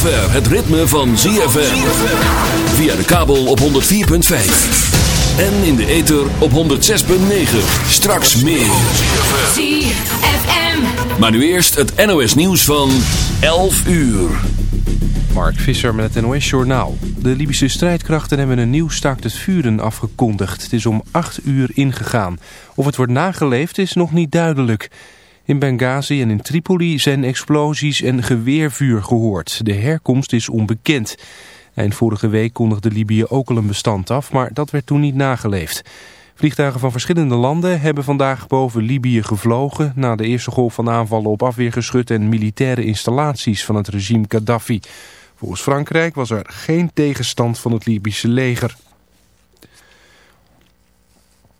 zover het ritme van ZFM. Via de kabel op 104.5. En in de ether op 106.9. Straks meer. ZFM. Maar nu eerst het NOS nieuws van 11 uur. Mark Visser met het NOS Journaal. De Libische strijdkrachten hebben een nieuw staakt het vuren afgekondigd. Het is om 8 uur ingegaan. Of het wordt nageleefd is nog niet duidelijk. In Benghazi en in Tripoli zijn explosies en geweervuur gehoord. De herkomst is onbekend. Eind vorige week kondigde Libië ook al een bestand af, maar dat werd toen niet nageleefd. Vliegtuigen van verschillende landen hebben vandaag boven Libië gevlogen... na de eerste golf van aanvallen op afweergeschut en militaire installaties van het regime Gaddafi. Volgens Frankrijk was er geen tegenstand van het Libische leger.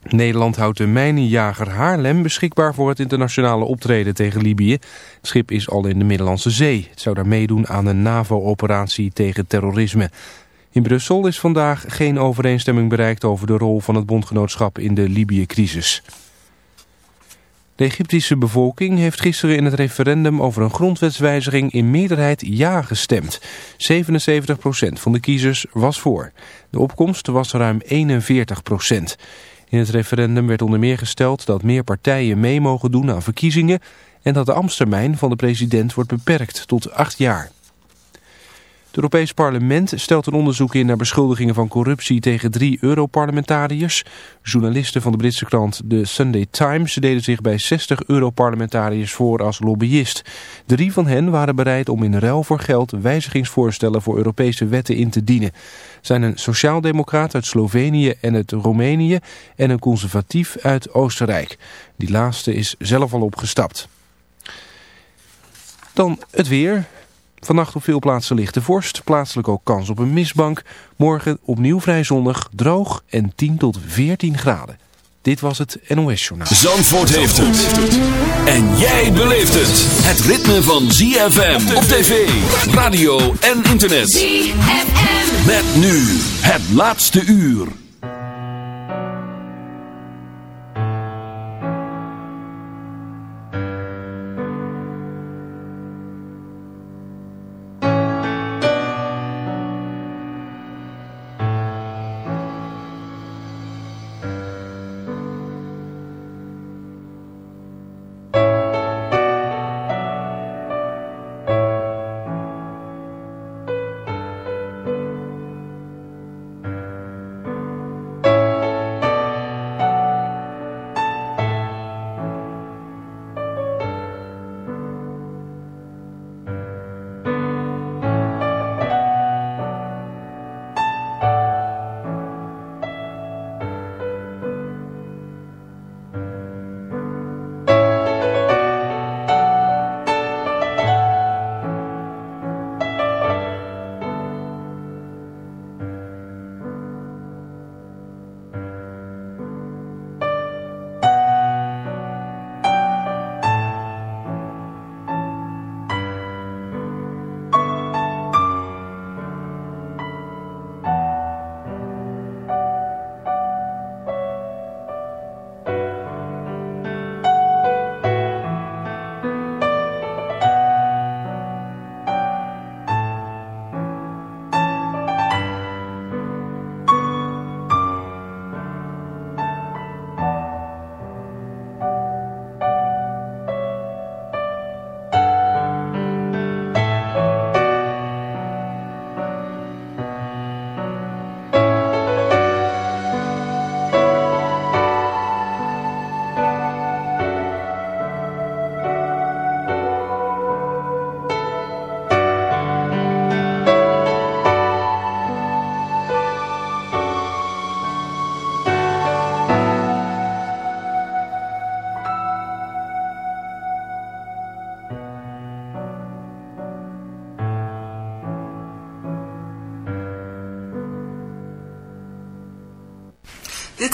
Nederland houdt de mijnenjager Haarlem beschikbaar voor het internationale optreden tegen Libië. Het schip is al in de Middellandse Zee. Het zou daar meedoen aan een NAVO-operatie tegen terrorisme. In Brussel is vandaag geen overeenstemming bereikt over de rol van het bondgenootschap in de Libië-crisis. De Egyptische bevolking heeft gisteren in het referendum over een grondwetswijziging in meerderheid ja gestemd. 77% van de kiezers was voor. De opkomst was ruim 41%. In het referendum werd onder meer gesteld dat meer partijen mee mogen doen aan verkiezingen en dat de ambtstermijn van de president wordt beperkt tot acht jaar. Het Europees Parlement stelt een onderzoek in naar beschuldigingen van corruptie tegen drie Europarlementariërs. Journalisten van de Britse krant The Sunday Times deden zich bij 60 Europarlementariërs voor als lobbyist. Drie van hen waren bereid om in ruil voor geld wijzigingsvoorstellen voor Europese wetten in te dienen. Zijn een sociaaldemocraat uit Slovenië en uit Roemenië en een conservatief uit Oostenrijk. Die laatste is zelf al opgestapt. Dan het weer. Vannacht op veel plaatsen ligt de vorst. Plaatselijk ook kans op een mistbank. Morgen opnieuw vrij zonnig, droog en 10 tot 14 graden. Dit was het NOS Journaal. Zandvoort heeft het. En jij beleeft het. Het ritme van ZFM op tv, radio en internet. ZFM. Met nu het laatste uur.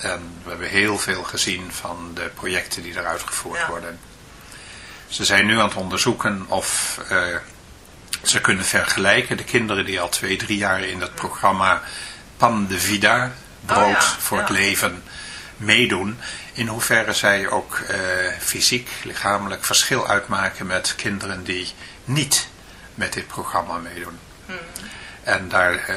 En we hebben heel veel gezien van de projecten die eruit gevoerd worden. Ze zijn nu aan het onderzoeken of uh, ze kunnen vergelijken. De kinderen die al twee, drie jaar in het programma Pan de Vida, brood oh voor het leven, meedoen. in hoeverre zij ook eh, fysiek, lichamelijk verschil uitmaken met kinderen die niet met dit programma meedoen. Hmm. En daar uh,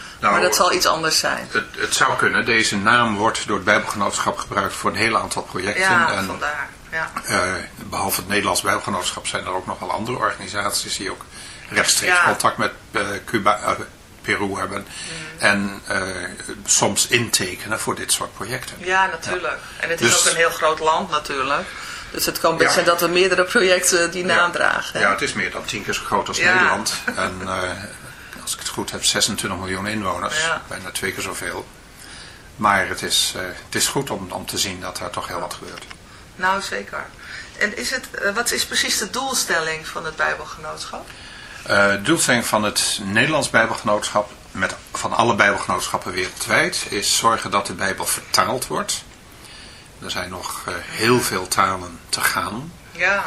Nou, maar dat zal iets anders zijn. Het, het zou kunnen. Deze naam wordt door het Bijbelgenootschap gebruikt voor een heel aantal projecten. Ja, en vandaar. Ja. eh, behalve het Nederlands Bijbelgenootschap zijn er ook nog wel andere organisaties die ook rechtstreeks Ja. contact met eh, Cuba, eh, Peru hebben. En eh, soms intekenen voor dit soort projecten. ja, natuurlijk. En het is Dus- ook een heel groot land natuurlijk. Dus het kan best Ja. zijn dat er meerdere projecten die naam Ja. hè? Ja, het is meer dan tien keer zo groot als Ja. Nederland. En als ik het goed heb, 26 miljoen inwoners. Ja. Bijna twee keer zoveel. Maar het is, eh, het is goed om, om te zien dat er toch heel wat gebeurt. Nou, zeker. En is het, eh, wat is precies de doelstelling van het Bijbelgenootschap? Eh, De doelstelling van het Nederlands Bijbelgenootschap, met, van alle Bijbelgenootschappen wereldwijd, is zorgen dat de Bijbel vertaald wordt. Er zijn nog heel veel talen te gaan. Ja,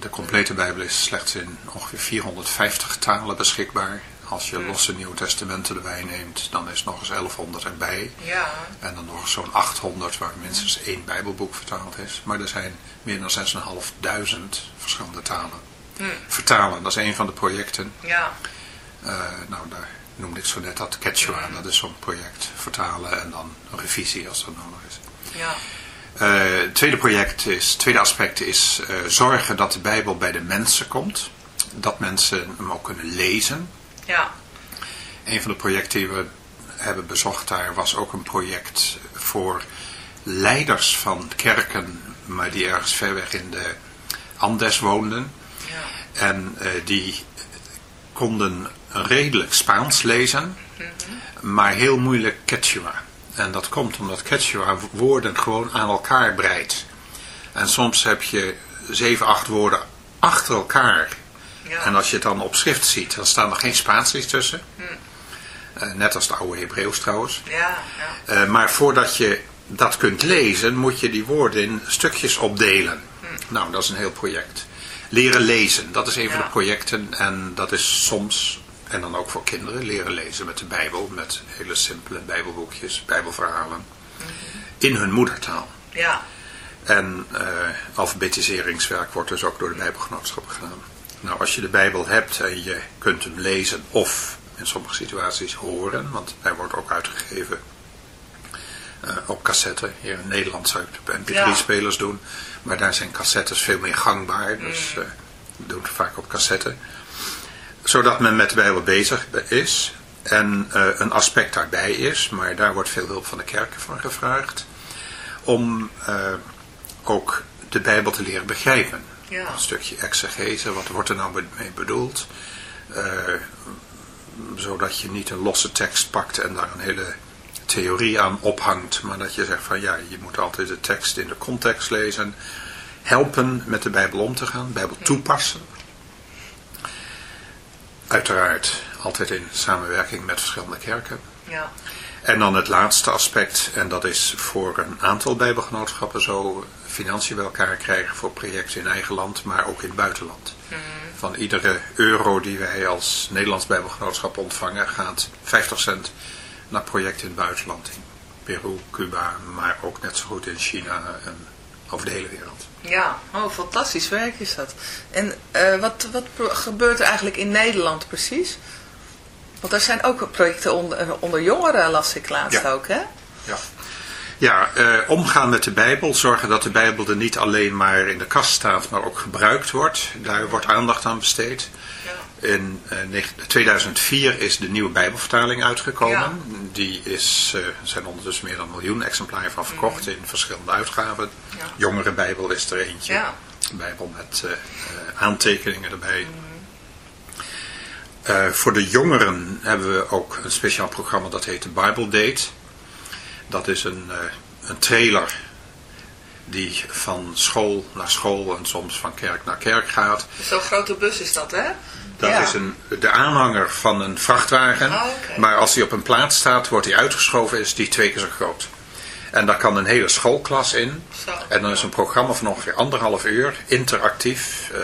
de complete Bijbel is slechts in ongeveer 450 talen beschikbaar. Als je losse Nieuwe Testamenten erbij neemt, dan is nog eens 1100 erbij. ja, En dan nog zo'n 800 waar minstens één Bijbelboek vertaald is. Maar er zijn meer dan 6.500 verschillende talen. Hm. Vertalen, dat is een van de projecten. ja, Eh, nou, daar noemde ik zo net dat Quechua, dat is zo'n project. Vertalen en dan een revisie als dat nodig is. ja, Eh, het tweede project is, het tweede aspect is eh, zorgen dat de Bijbel bij de mensen komt. Dat mensen hem ook kunnen lezen. ja, Een van de projecten die we hebben bezocht daar was ook een project voor leiders van kerken, maar die ergens ver weg in de Andes woonden. ja, En eh, die konden redelijk Spaans lezen, maar heel moeilijk Quechua. En dat komt omdat Quechua woorden gewoon aan elkaar breidt. En soms heb je zeven, acht woorden achter elkaar. ja. En als je het dan op schrift ziet, dan staan er geen Spaanslies tussen. Eh, net als de oude Hebreeuws trouwens. ja, ja, Eh, maar voordat je dat kunt lezen, moet je die woorden in stukjes opdelen. Nou, dat is een heel project. Leren lezen, dat is een van de projecten. En dat is soms, en dan ook voor kinderen, leren lezen met de Bijbel. Met hele simpele Bijbelboekjes, Bijbelverhalen. In hun moedertaal. ja, En eh, alfabetiseringswerk wordt dus ook door de Bijbelgenootschap gedaan. Nou, als je de Bijbel hebt en je kunt hem lezen of in sommige situaties horen, want hij wordt ook uitgegeven eh, op cassette. Hier in Nederland zou het op mp3-spelers doen, maar daar zijn cassettes veel meer gangbaar, dus we doen het vaak op cassette. Zodat men met de Bijbel bezig is en eh, een aspect daarbij is, maar daar wordt veel hulp van de kerken van gevraagd, om eh, ook de Bijbel te leren begrijpen. Ja. Een stukje exegese, wat wordt er nou mee bedoeld? Eh, zodat je niet een losse tekst pakt en daar een hele theorie aan ophangt, maar dat je zegt van ja, je moet altijd de tekst in de context lezen, helpen met de Bijbel om te gaan, Bijbel toepassen. Uiteraard altijd in samenwerking met verschillende kerken. ja, En dan het laatste aspect, en dat is voor een aantal bijbelgenootschappen zo financiën bij elkaar krijgen voor projecten in eigen land, maar ook in het buitenland. Van iedere euro die wij als Nederlands bijbelgenootschap ontvangen, gaat 50 cent naar projecten in het buitenland. In Peru, Cuba, maar ook net zo goed in China en over de hele wereld. Ja. Oh, fantastisch werk is dat. En eh, wat, wat gebeurt er eigenlijk in Nederland precies? Want er zijn ook projecten onder, eh, onder jongeren, las ik laatst Ja. ook, hè? Ja, ja eh, omgaan met de Bijbel, zorgen dat de Bijbel er niet alleen maar in de kast staat, maar ook gebruikt wordt. Daar wordt aandacht aan besteed. In eh, negen- 2004 is de nieuwe Bijbelvertaling uitgekomen. Ja. Die is, eh, er zijn ondertussen meer dan een miljoen exemplaren van verkocht in verschillende uitgaven. Ja. Jongere Bijbel is er eentje. Ja. Bijbel met eh, eh, aantekeningen erbij. Eh, voor de jongeren hebben we ook een speciaal programma dat heet de Bible Date. Dat is een, eh, een trailer die van school naar school en soms van kerk naar kerk gaat. Zo'n grote bus is dat, hè? Dat Ja. is een, de aanhanger van een vrachtwagen. Ah. Maar als die op een plaats staat, wordt die uitgeschoven, is die twee keer zo groot. En daar kan een hele schoolklas in. Zo. En dan is een programma van ongeveer anderhalf uur, interactief, eh,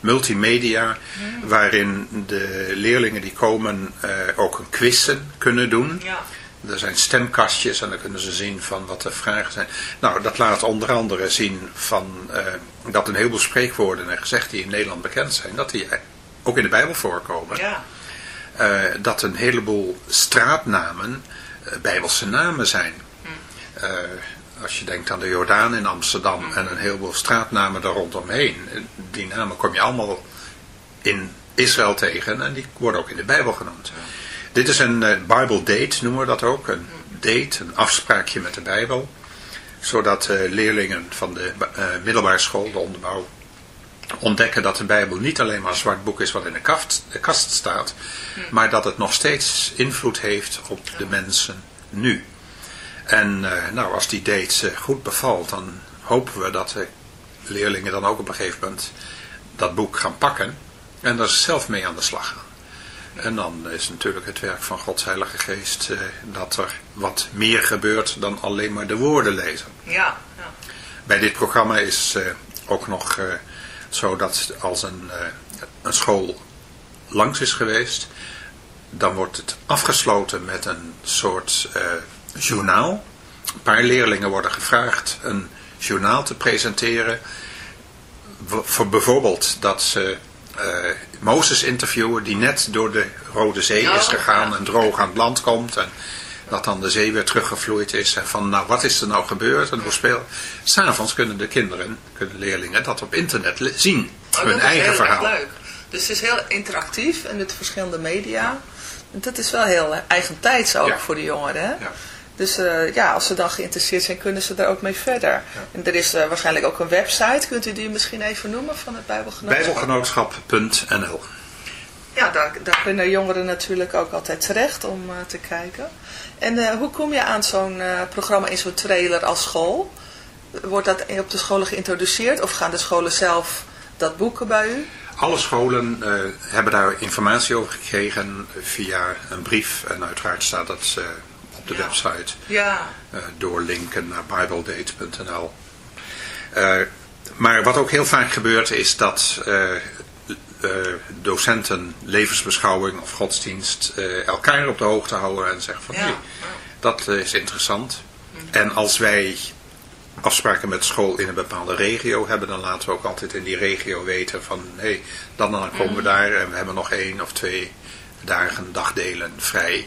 multimedia, waarin de leerlingen die komen eh, ook een quizzen kunnen doen. Ja. Er zijn stemkastjes en dan kunnen ze zien van wat de vragen zijn. Nou, dat laat onder andere zien van eh, dat een heleboel spreekwoorden en gezegden die in Nederland bekend zijn, dat die ook in de Bijbel voorkomen. Ja. Eh, dat een heleboel straatnamen eh, Bijbelse namen zijn. Eh, als je denkt aan de Jordaan in Amsterdam en een heleboel straatnamen daar rondomheen. Die namen kom je allemaal in Israël tegen en die worden ook in de Bijbel genoemd. Dit is een Bible date, noemen we dat ook. Een date, een afspraakje met de Bijbel. Zodat leerlingen van de middelbare school, de onderbouw, ontdekken dat de Bijbel niet alleen maar een zwart boek is wat in de kast, de kast staat, maar dat het nog steeds invloed heeft op de mensen nu. En eh, nou, als die date eh, goed bevalt, dan hopen we dat de leerlingen dan ook op een gegeven moment dat boek gaan pakken en daar zelf mee aan de slag gaan. En dan is natuurlijk het werk van Gods Heilige Geest eh, dat er wat meer gebeurt dan alleen maar de woorden lezen. Ja. ja. Bij dit programma is eh, ook nog eh, zo dat als een, eh, een school langs is geweest, dan wordt het afgesloten met een soort eh, journaal. Een paar leerlingen worden gevraagd een journaal te presenteren. Voor bijvoorbeeld dat ze eh, Mozes interviewen die net door de Rode Zee is gegaan en droog aan het land komt. En dat dan de zee weer teruggevloeid is. En van nou wat is er nou gebeurd en hoe speel. S'avonds kunnen de kinderen, kunnen leerlingen dat op internet zien. Oh, hun eigen heel verhaal. leuk. Dus het is heel interactief en met verschillende media. En dat is wel heel eh, eigentijds ook Ja. voor de jongeren. Hè? Ja. Dus eh, ja, als ze dan geïnteresseerd zijn, kunnen ze daar ook mee verder. En er is eh, waarschijnlijk ook een website. Kunt u die misschien even noemen van het Bijbelgenootschap? Bijbelgenootschap.nl Ja, daar, daar kunnen jongeren natuurlijk ook altijd terecht om te kijken. En eh, hoe kom je aan zo'n eh, programma in zo'n trailer als school? Wordt dat op de scholen geïntroduceerd of gaan de scholen zelf dat boeken bij u? Alle scholen eh, hebben daar informatie over gekregen via een brief. En uiteraard staat dat op de Ja. website. Ja, eh, doorlinken naar bibledate.nl. Maar wat ook heel vaak gebeurt is dat docenten levensbeschouwing of godsdienst eh, elkaar op de hoogte houden en zeggen van Ja. dat eh, is interessant. En als wij afspraken met school in een bepaalde regio hebben, dan laten we ook altijd in die regio weten van hé, dan en dan komen we daar en we hebben nog één of twee dagen, dagdelen vrij.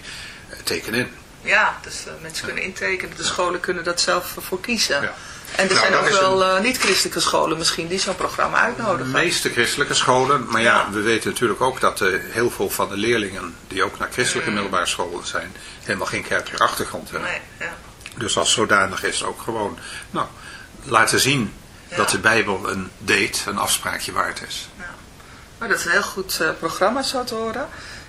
Eh, teken in. ja dus eh, mensen kunnen intekenen. De scholen kunnen dat zelf voor kiezen. Ja. En er Nou, zijn ook wel eh, niet-christelijke scholen misschien die zo'n programma De uitnodigen. meeste christelijke scholen, maar ja, Ja. we weten natuurlijk ook dat eh, heel veel van de leerlingen die ook naar christelijke middelbare scholen zijn, helemaal geen kerkelijke achtergrond hebben. Nee, ja. Dus als zodanig is ook gewoon, nou, laten zien Ja. dat de Bijbel een date, een afspraakje waard is. Maar dat is een heel goed eh, programma zo te horen.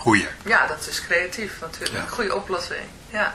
goede. Ja, dat is creatief natuurlijk. Goede oplossing. Ja.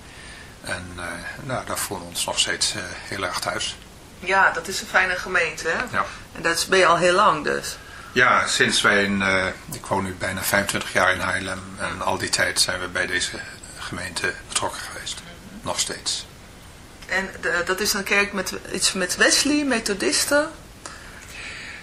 En uh, nou, daar voelen we ons nog steeds uh, heel erg thuis. Ja, dat is een fijne gemeente, hè? Ja. En dat ben je al heel lang dus. Ja, sinds wij, in, uh, ik woon nu bijna 25 jaar in Haarlem. En al die tijd zijn we bij deze gemeente betrokken geweest. Mm -hmm. Nog steeds. En de, dat is een kerk met iets met Wesley, methodisten?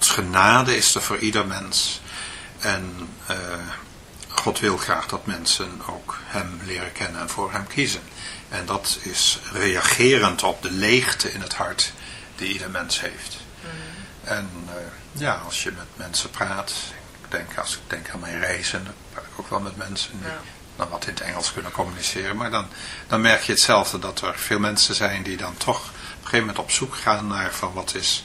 Gods genade is er voor ieder mens. En uh, God wil graag dat mensen ook hem leren kennen en voor hem kiezen. En dat is reagerend op de leegte in het hart die ieder mens heeft. Mm. En uh, ja, als je met mensen praat, ik denk, als ik denk aan mijn reizen, dan praat ik ook wel met mensen die Ja. dan wat in het Engels kunnen communiceren. Maar dan, dan merk je hetzelfde, dat er veel mensen zijn die dan toch op een gegeven moment op zoek gaan naar van wat is,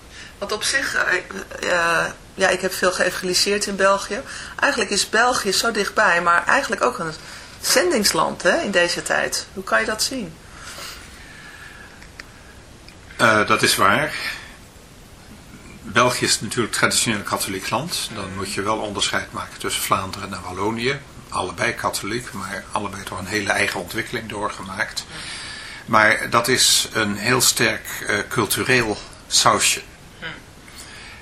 want op zich, eh, eh, ja, ik heb veel geëvangeliseerd in België. Eigenlijk is België zo dichtbij, maar eigenlijk ook een zendingsland hè, in deze tijd. Hoe kan je dat zien? Eh, dat is waar. België is natuurlijk traditioneel katholiek land. Dan moet je wel onderscheid maken tussen Vlaanderen en Wallonië. Allebei katholiek, maar allebei toch een hele eigen ontwikkeling doorgemaakt. Maar dat is een heel sterk cultureel sausje.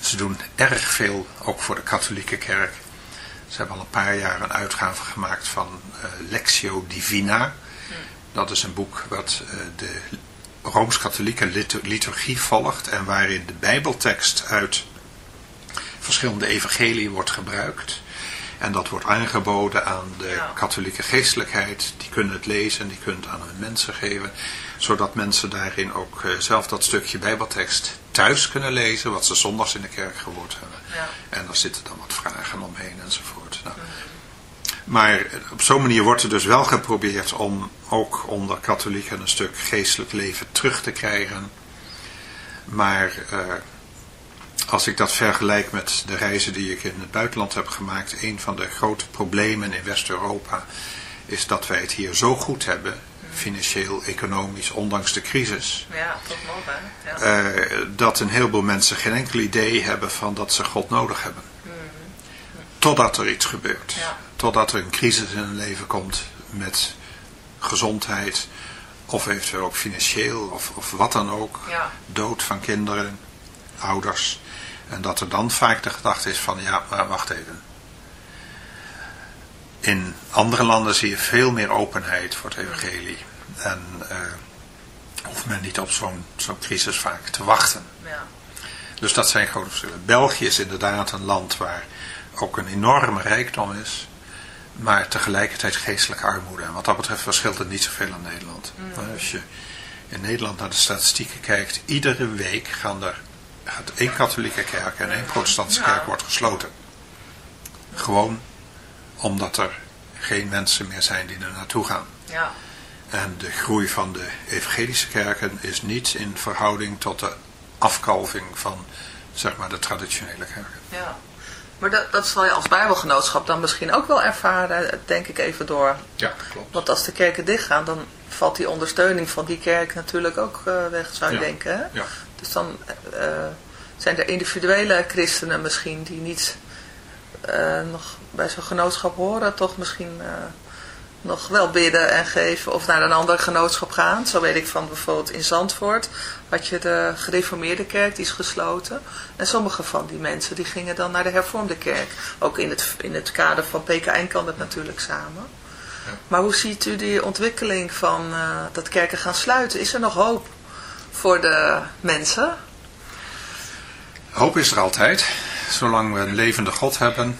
Ze doen erg veel, ook voor de katholieke kerk. Ze hebben al een paar jaar een uitgave gemaakt van eh, Lectio Divina. Dat is een boek wat eh, de Rooms-Katholieke litu- liturgie volgt en waarin de bijbeltekst uit verschillende evangelieën wordt gebruikt. En dat wordt aangeboden aan de Ja. katholieke geestelijkheid. Die kunnen het lezen en die kunnen het aan hun mensen geven. Zodat mensen daarin ook eh, zelf dat stukje bijbeltekst thuis kunnen lezen. Wat ze zondags in de kerk gehoord hebben. Ja. En daar zitten dan wat vragen omheen enzovoort. Nou, maar eh, op zo'n manier wordt er dus wel geprobeerd om ook onder katholieken een stuk geestelijk leven terug te krijgen. Maar eh, als ik dat vergelijk met de reizen die ik in het buitenland heb gemaakt, een van de grote problemen in West-Europa is dat wij het hier zo goed hebben, financieel, economisch, ondanks de crisis, Ja, toch nog hè? Ja. eh, dat een heleboel mensen geen enkel idee hebben van dat ze God nodig hebben. Totdat er iets gebeurt. Ja. Totdat er een crisis in hun leven komt met gezondheid of eventueel ook financieel of, of wat dan ook. Ja. Dood van kinderen, ouders. En dat er dan vaak de gedachte is van ja, maar wacht even. In andere landen zie je veel meer openheid voor het evangelie. En eh, hoeft men niet op zo'n zo'n crisis vaak te wachten. ja. Dus dat zijn grote verschillen. België is inderdaad een land waar ook een enorme rijkdom is, maar tegelijkertijd geestelijke armoede. En wat dat betreft verschilt het niet zoveel aan Nederland. Als je in Nederland naar de statistieken kijkt, iedere week gaan er, gaat één katholieke kerk en één protestantse kerk wordt gesloten. Gewoon omdat er geen mensen meer zijn die er naartoe gaan. ja. En de groei van de evangelische kerken is niet in verhouding tot de afkalving van zeg maar, de traditionele kerken. Ja. Maar dat, dat zal je als bijbelgenootschap dan misschien ook wel ervaren, denk ik even door. Ja, klopt. Want als de kerken dichtgaan, dan valt die ondersteuning van die kerk natuurlijk ook eh, weg, zou je Ja. denken. Hè? Ja. Dus dan eh, zijn er individuele christenen misschien die niet eh, nog bij zo'n genootschap horen, toch misschien eh, nog wel bidden en geven of naar een ander genootschap gaan. Zo weet ik van bijvoorbeeld in Zandvoort had je de gereformeerde kerk, die is gesloten. En sommige van die mensen die gingen dan naar de hervormde kerk. Ook in het, in het kader van PKN kan dat natuurlijk samen. Maar hoe ziet u die ontwikkeling van dat kerken gaan sluiten? Is er nog hoop voor de mensen? Hoop is er altijd, zolang we een levende God hebben.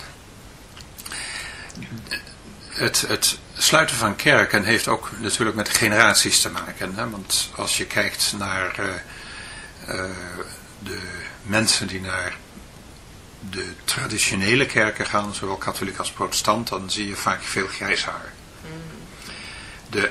Het, het sluiten van kerken heeft ook natuurlijk met generaties te maken. Hè? Want als je kijkt naar eh, eh, de mensen die naar de traditionele kerken gaan, zowel katholiek als protestant, dan zie je vaak veel grijs haar. De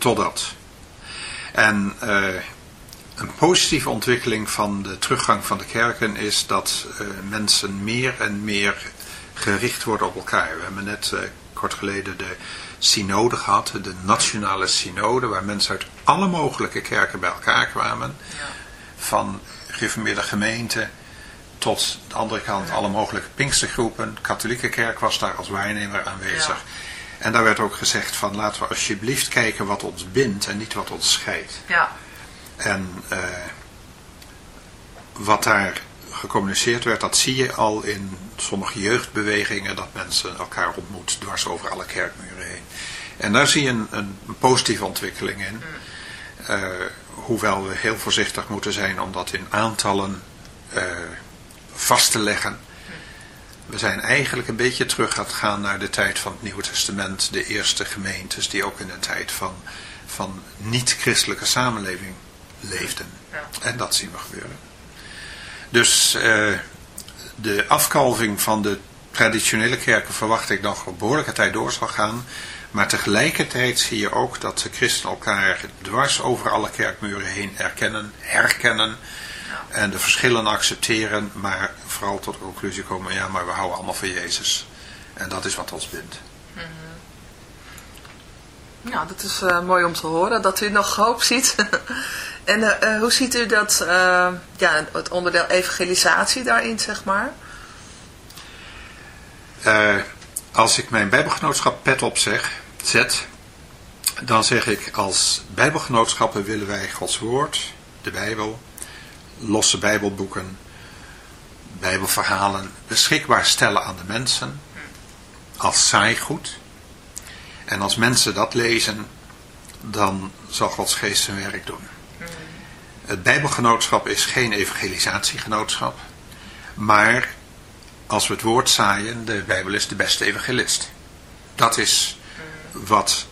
Totdat. En uh, een positieve ontwikkeling van de teruggang van de kerken is dat uh, mensen meer en meer gericht worden op elkaar. We hebben net uh, kort geleden de synode gehad, de nationale synode, waar mensen uit alle mogelijke kerken bij elkaar kwamen. Ja. Van gereformeerde gemeenten tot de andere kant alle mogelijke pinkstergroepen. De katholieke kerk was daar als waarnemer aanwezig. Ja. En daar werd ook gezegd van laten we alsjeblieft kijken wat ons bindt en niet wat ons scheidt. Ja. En uh, wat daar gecommuniceerd werd, dat zie je al in sommige jeugdbewegingen, dat mensen elkaar ontmoet dwars over alle kerkmuren heen. En daar zie je een, een, positieve ontwikkeling in. Uh, hoewel we heel voorzichtig moeten zijn om dat in aantallen uh, vast te leggen. We zijn eigenlijk een beetje terug gaan gaan naar de tijd van het Nieuwe Testament. De eerste gemeentes die ook in een tijd van, van niet-christelijke samenleving leefden. Ja. En dat zien we gebeuren. Dus uh, de afkalving van de traditionele kerken verwacht ik nog een behoorlijke tijd door zal gaan. Maar tegelijkertijd zie je ook dat de christenen elkaar dwars over alle kerkmuren heen erkennen, herkennen. En de verschillen accepteren, maar vooral tot de conclusie komen, ja, maar we houden allemaal van Jezus. En dat is wat ons bindt. Mm -hmm. Nou, dat is uh, mooi om te horen, dat u nog hoop ziet. en uh, uh, hoe ziet u dat, ja, het onderdeel evangelisatie daarin, zeg maar? als ik mijn bijbelgenootschap pet op zeg, zet, dan zeg ik als bijbelgenootschappen willen wij Gods woord, de Bijbel, losse bijbelboeken, bijbelverhalen beschikbaar stellen aan de mensen als saaigoed. En als mensen dat lezen, dan zal Gods geest zijn werk doen. Het bijbelgenootschap is geen evangelisatiegenootschap, maar als we het woord zaaien, de Bijbel is de beste evangelist. Dat is wat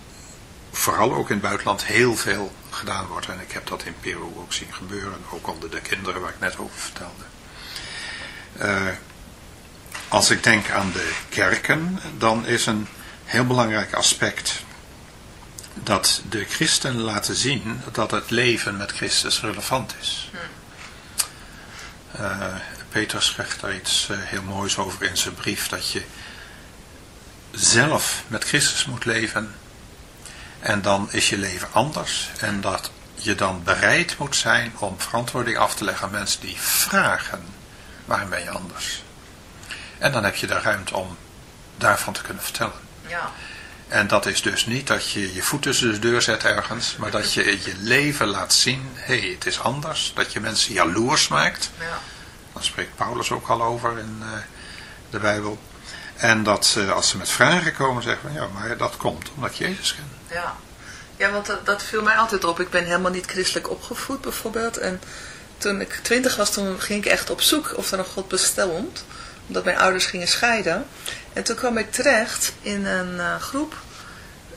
vooral ook in het buitenland heel veel gedaan wordt. En ik heb dat in Peru ook zien gebeuren, ook onder de kinderen waar ik net over vertelde. Uh, als ik denk aan de kerken, dan is een heel belangrijk aspect dat de christen laten zien dat het leven met Christus relevant is. Uh, Peter schrijft daar iets uh, heel moois over in zijn brief, dat je zelf met Christus moet leven en dan is je leven anders en dat je dan bereid moet zijn om verantwoording af te leggen aan mensen die vragen, waarom ben je anders? En dan heb je de ruimte om daarvan te kunnen vertellen. Ja. En dat is dus niet dat je je voet tussen de deur zet ergens, maar dat je je leven laat zien, hé, hey, het is anders. Dat je mensen jaloers maakt. Ja. Daar spreekt Paulus ook al over in uh, de Bijbel. En dat ze, als ze met vragen komen, zeggen van, ja, maar dat komt omdat je Jezus kent. Ja, ja want dat, dat viel mij altijd op. Ik ben helemaal niet christelijk opgevoed bijvoorbeeld. En toen ik twintig was, toen ging ik echt op zoek of er een God bestond. Omdat mijn ouders gingen scheiden. En toen kwam ik terecht in een uh, groep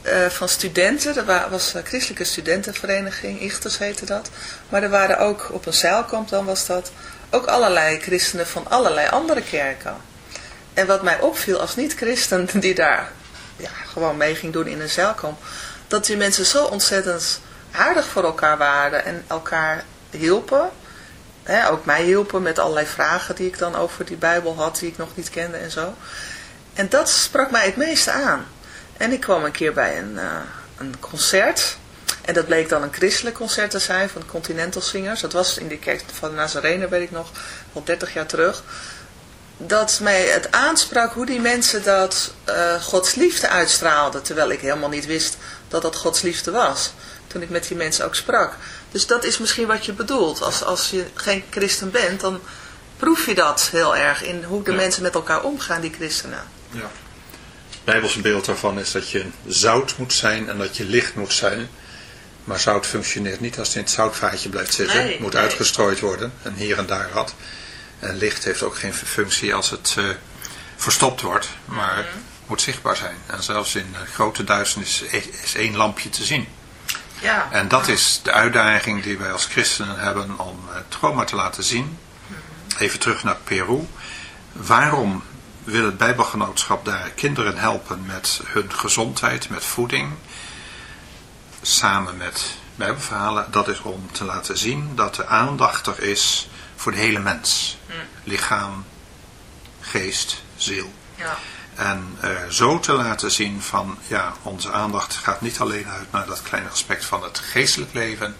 uh, van studenten. Dat was een christelijke studentenvereniging, Ichters heette dat. Maar er waren ook, op een zeilkamp dan was dat, ook allerlei christenen van allerlei andere kerken. En wat mij opviel als niet-christen die daar ja, gewoon mee ging doen in een zeilkamp, dat die mensen zo ontzettend aardig voor elkaar waren en elkaar hielpen. He, ook mij hielpen met allerlei vragen die ik dan over die Bijbel had, die ik nog niet kende en zo. En dat sprak mij het meeste aan. En ik kwam een keer bij een, uh, een concert. En dat bleek dan een christelijk concert te zijn van Continental Singers. Dat was in de kerk van Nazarene, weet ik nog, al 30 jaar terug. Dat mij het aansprak hoe die mensen dat uh, Gods liefde uitstraalden. Terwijl ik helemaal niet wist dat dat Gods liefde was. Toen ik met die mensen ook sprak. Dus dat is misschien wat je bedoelt. Als, als je geen christen bent, dan proef je dat heel erg in hoe de ja. mensen met elkaar omgaan, die christenen. Ja. Het Bijbelse beeld daarvan is dat je zout moet zijn en dat je licht moet zijn. Maar zout functioneert niet als het in het zoutvaatje blijft zitten. Nee, het moet nee. uitgestrooid worden en hier en daar wat. En licht heeft ook geen functie als het uh, verstopt wordt, maar mm -hmm. moet zichtbaar zijn. En zelfs in uh, grote duisternis is, is één lampje te zien. Ja. En dat is de uitdaging die wij als christenen hebben om het trauma te laten zien. Even terug naar Peru. Waarom wil het Bijbelgenootschap daar kinderen helpen met hun gezondheid, met voeding, samen met Bijbelverhalen? Dat is om te laten zien dat de aandacht er is voor de hele mens. Lichaam, geest, ziel. Ja. En uh, zo te laten zien van, ja, onze aandacht gaat niet alleen uit naar dat kleine aspect van het geestelijk leven,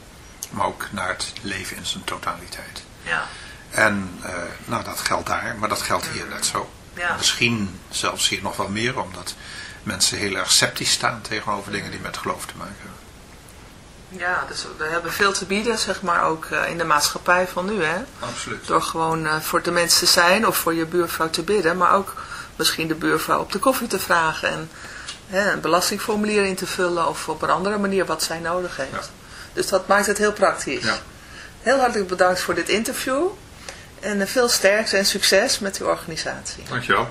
maar ook naar het leven in zijn totaliteit. Ja. En uh, nou, dat geldt daar, maar dat geldt hier net zo. Ja. Misschien zelfs hier nog wel meer, omdat mensen heel erg sceptisch staan tegenover dingen die met geloof te maken hebben. Ja, dus we hebben veel te bieden, zeg maar, ook uh, in de maatschappij van nu, hè. Absoluut. Door gewoon uh, voor de mensen te zijn of voor je buurvrouw te bidden, maar ook misschien de buurvrouw op de koffie te vragen en hè, een belastingformulier in te vullen of op een andere manier wat zij nodig heeft. Ja. Dus dat maakt het heel praktisch. Ja. Heel hartelijk bedankt voor dit interview en veel sterkte en succes met uw organisatie. Dankjewel.